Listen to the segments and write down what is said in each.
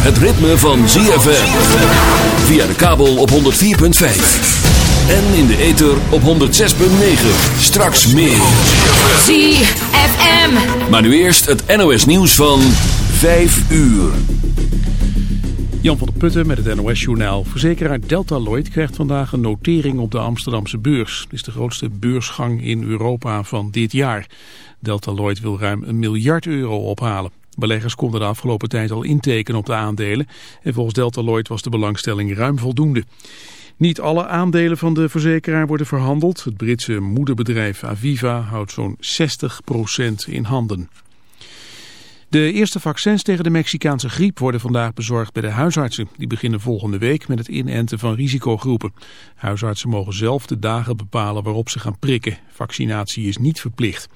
Het ritme van ZFM. Via de kabel op 104.5. En in de ether op 106.9. Straks meer. ZFM. Maar nu eerst het NOS nieuws van 5 uur. Jan van der Putten met het NOS-journaal. Verzekeraar Delta Lloyd krijgt vandaag een notering op de Amsterdamse beurs. Het is de grootste beursgang in Europa van dit jaar. Delta Lloyd wil ruim een miljard euro ophalen. Beleggers konden de afgelopen tijd al intekenen op de aandelen. En volgens Delta Lloyd was de belangstelling ruim voldoende. Niet alle aandelen van de verzekeraar worden verhandeld. Het Britse moederbedrijf Aviva houdt zo'n 60% in handen. De eerste vaccins tegen de Mexicaanse griep worden vandaag bezorgd bij de huisartsen. Die beginnen volgende week met het inenten van risicogroepen. Huisartsen mogen zelf de dagen bepalen waarop ze gaan prikken. Vaccinatie is niet verplicht.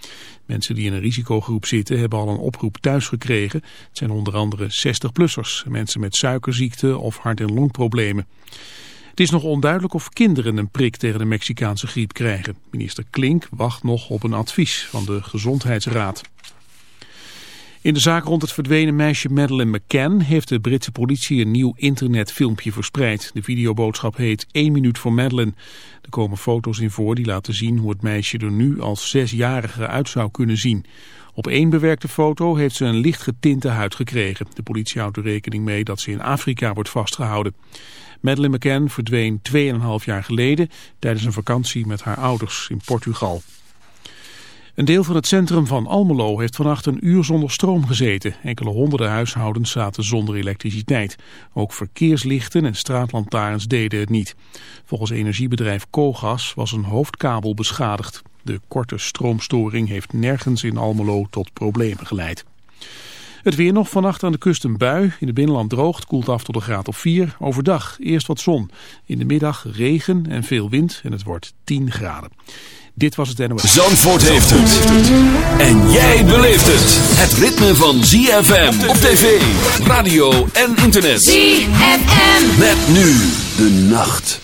Mensen die in een risicogroep zitten hebben al een oproep thuis gekregen. Het zijn onder andere 60-plussers, mensen met suikerziekte of hart- en longproblemen. Het is nog onduidelijk of kinderen een prik tegen de Mexicaanse griep krijgen. Minister Klink wacht nog op een advies van de Gezondheidsraad. In de zaak rond het verdwenen meisje Madeleine McCann heeft de Britse politie een nieuw internetfilmpje verspreid. De videoboodschap heet 1 minuut voor Madeleine. Er komen foto's in voor die laten zien hoe het meisje er nu als zesjarige uit zou kunnen zien. Op één bewerkte foto heeft ze een licht getinte huid gekregen. De politie houdt er rekening mee dat ze in Afrika wordt vastgehouden. Madeleine McCann verdween 2,5 jaar geleden tijdens een vakantie met haar ouders in Portugal. Een deel van het centrum van Almelo heeft vannacht een uur zonder stroom gezeten. Enkele honderden huishoudens zaten zonder elektriciteit. Ook verkeerslichten en straatlantaarns deden het niet. Volgens energiebedrijf Kogas was een hoofdkabel beschadigd. De korte stroomstoring heeft nergens in Almelo tot problemen geleid. Het weer nog vannacht aan de kust een bui. In het binnenland droogt, koelt af tot een graad of 4. Overdag eerst wat zon. In de middag regen en veel wind en het wordt 10 graden. Dit was het NOS. Zandvoort heeft het. En jij beleeft het. Het ritme van ZFM op tv, radio en internet. ZFM. Met nu de nacht.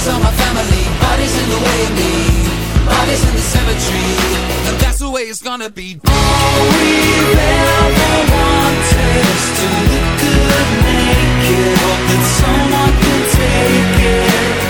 Bodies on my family, bodies in the way of me. Bodies in the cemetery, and that's the way it's gonna be. All we've ever wanted is to look good naked. Hope that someone can take it.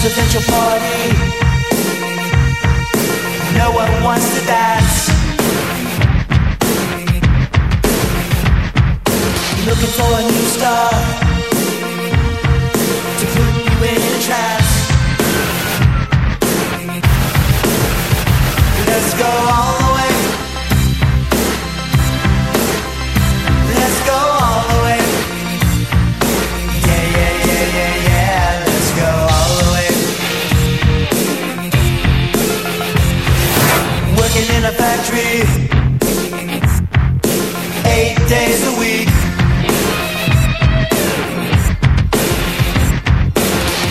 Presidential party. No one wants to dance. Looking for a new star to put you in a trance. Let's go all the way. Let's go all the way. A factory, eight days a week.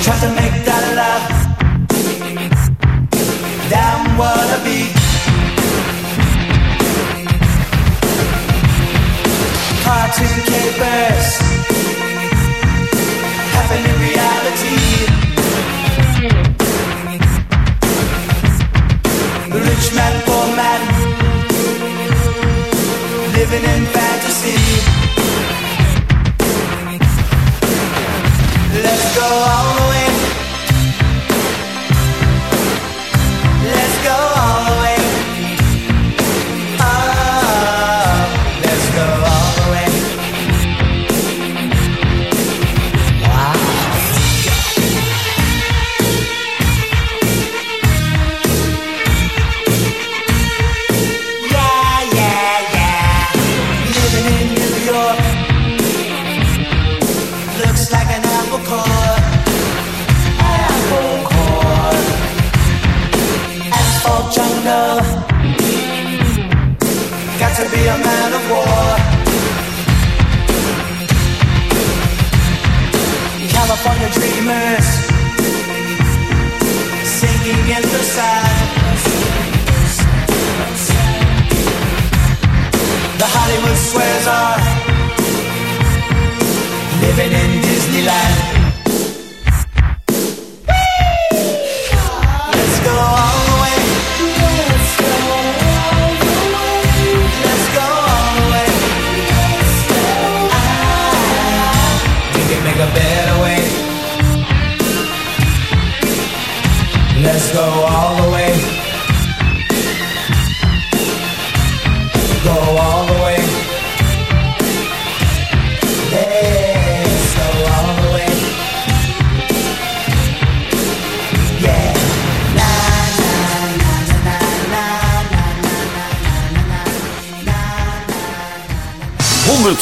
Try to make that laugh. Damn what a beat. Cartoon capers happen in reality. Rich living in fantasy. Let's go all the way. Let's go all the way. A man of war. California dreamers singing in the sand. The Hollywood squares are living in Disneyland.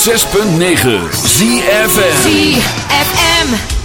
106.9 ZFM. ZFM.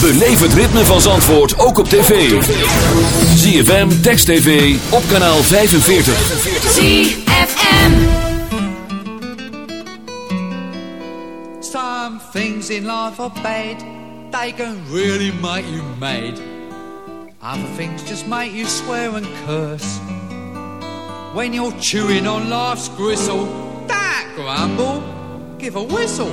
Beleef het ritme van Zandvoort ook op tv. ZFM, Text TV, op kanaal 45. ZFM Some things in life are bad. They can really make you mad. Other things just make you swear and curse. When you're chewing on life's gristle, that grumble, give a whistle.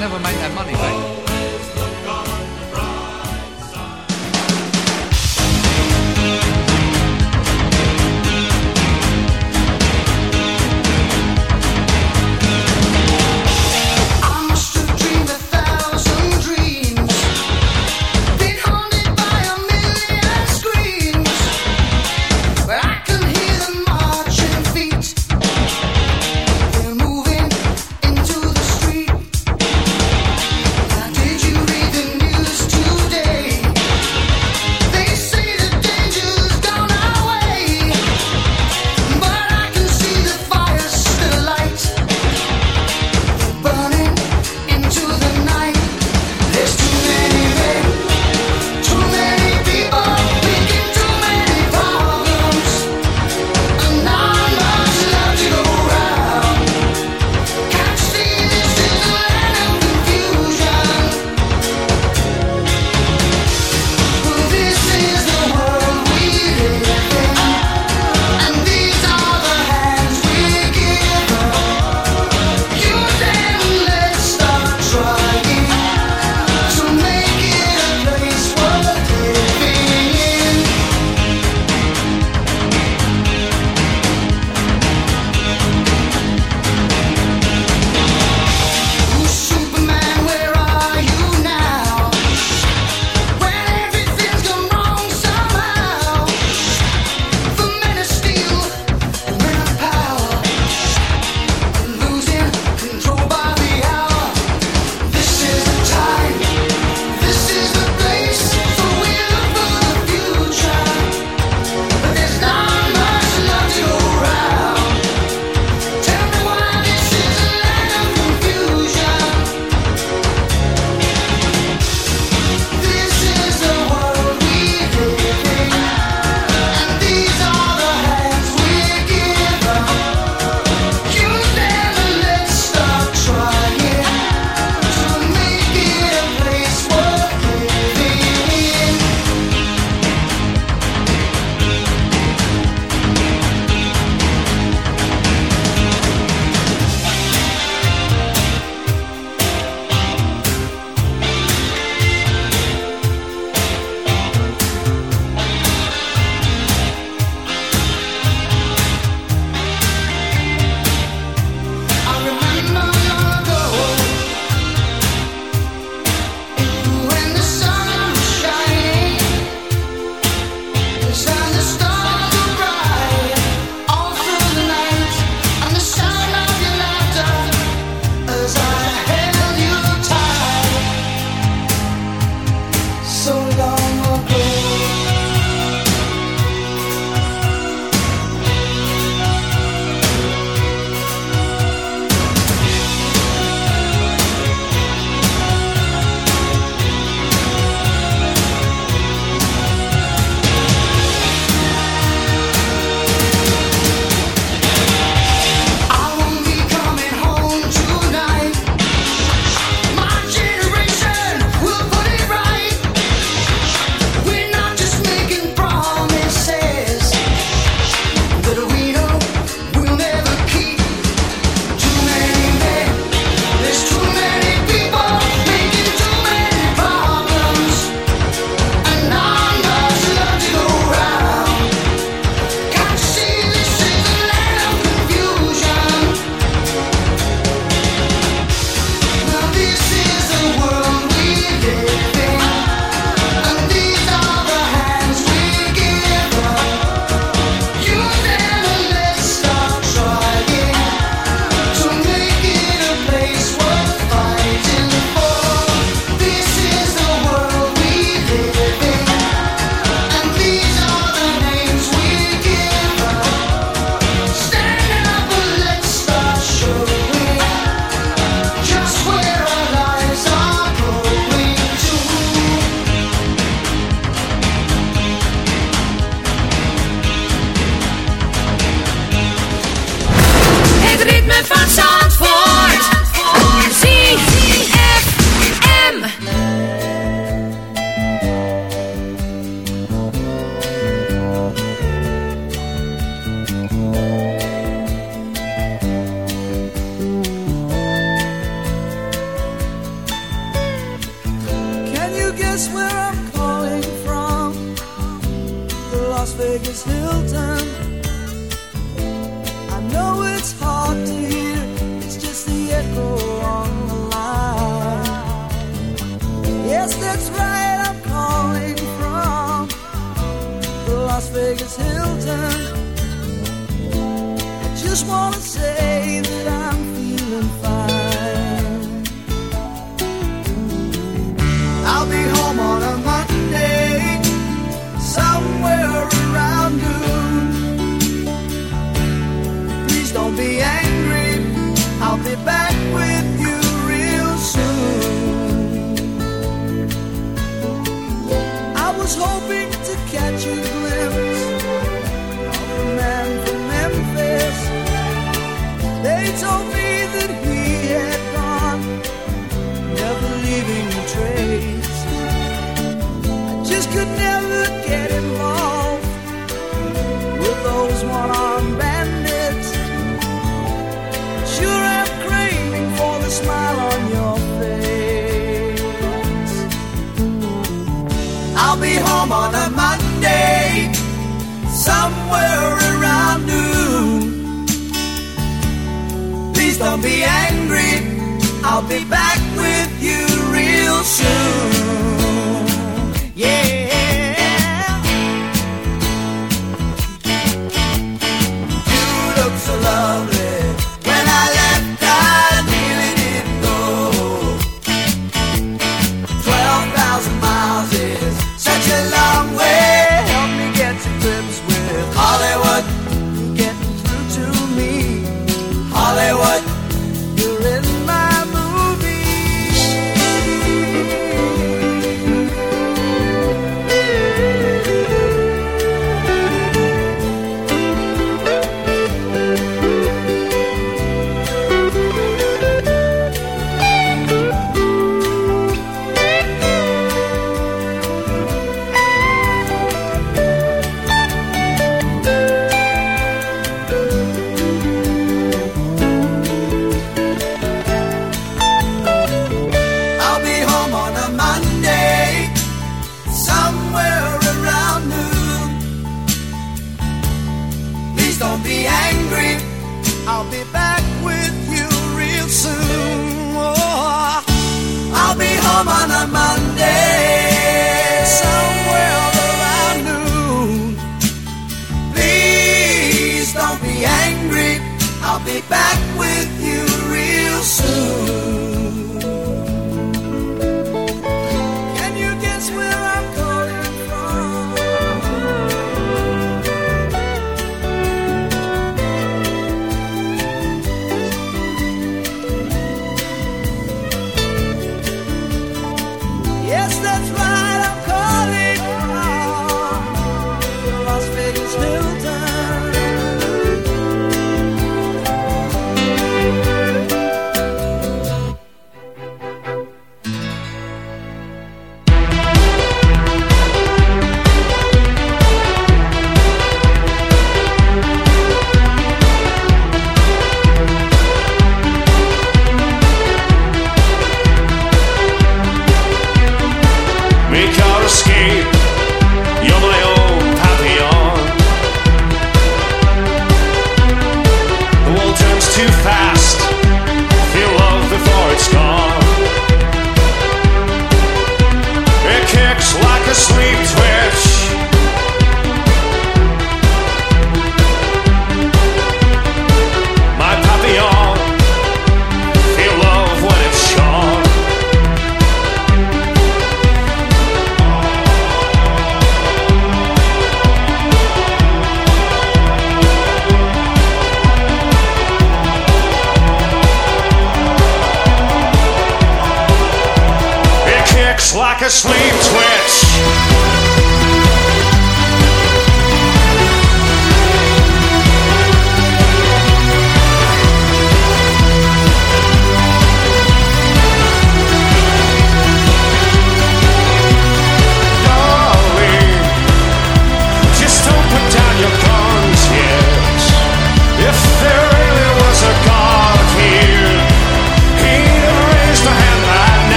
Never make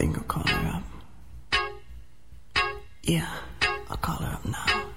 think I'll call her up. Yeah, I'll call her up now.